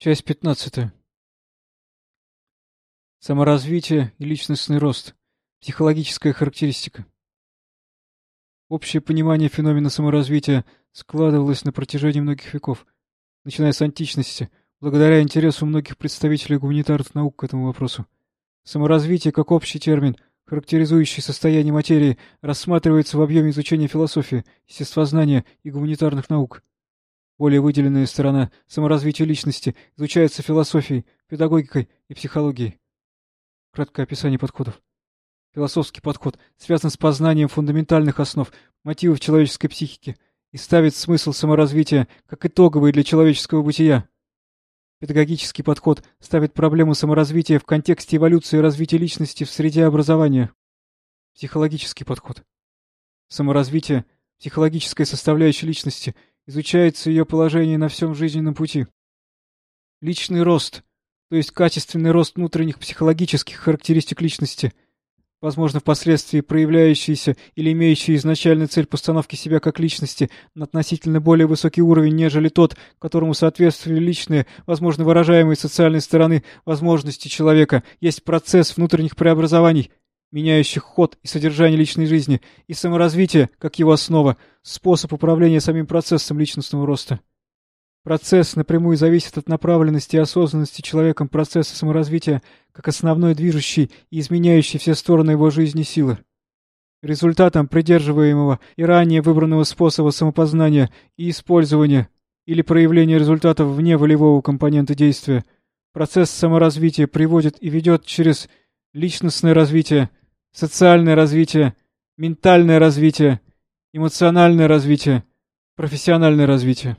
Часть пятнадцатая. Саморазвитие и личностный рост. Психологическая характеристика. Общее понимание феномена саморазвития складывалось на протяжении многих веков, начиная с античности, благодаря интересу многих представителей гуманитарных наук к этому вопросу. Саморазвитие как общий термин, характеризующий состояние материи, рассматривается в объеме изучения философии, естествознания и гуманитарных наук. Более выделенная сторона саморазвития личности изучается философией, педагогикой и психологией. Краткое описание подходов. Философский подход связан с познанием фундаментальных основ, мотивов человеческой психики и ставит смысл саморазвития как итоговый для человеческого бытия. Педагогический подход ставит проблему саморазвития в контексте эволюции и развития личности в среде образования. Психологический подход. Саморазвитие, психологическая составляющая личности – изучается ее положение на всем жизненном пути. Личный рост, то есть качественный рост внутренних психологических характеристик личности, возможно, впоследствии проявляющийся или имеющий изначальную цель постановки себя как личности на относительно более высокий уровень, нежели тот, которому соответствовали личные, возможно, выражаемые социальной стороны возможности человека, есть процесс внутренних преобразований, меняющих ход и содержание личной жизни, и саморазвитие, как его основа, способ управления самим процессом личностного роста. Процесс напрямую зависит от направленности и осознанности человеком процесса саморазвития как основной движущей и изменяющей все стороны его жизни силы. Результатом придерживаемого и ранее выбранного способа самопознания и использования или проявления результатов вне волевого компонента действия процесс саморазвития приводит и ведет через личностное развитие, социальное развитие, ментальное развитие, эмоциональное развитие, профессиональное развитие.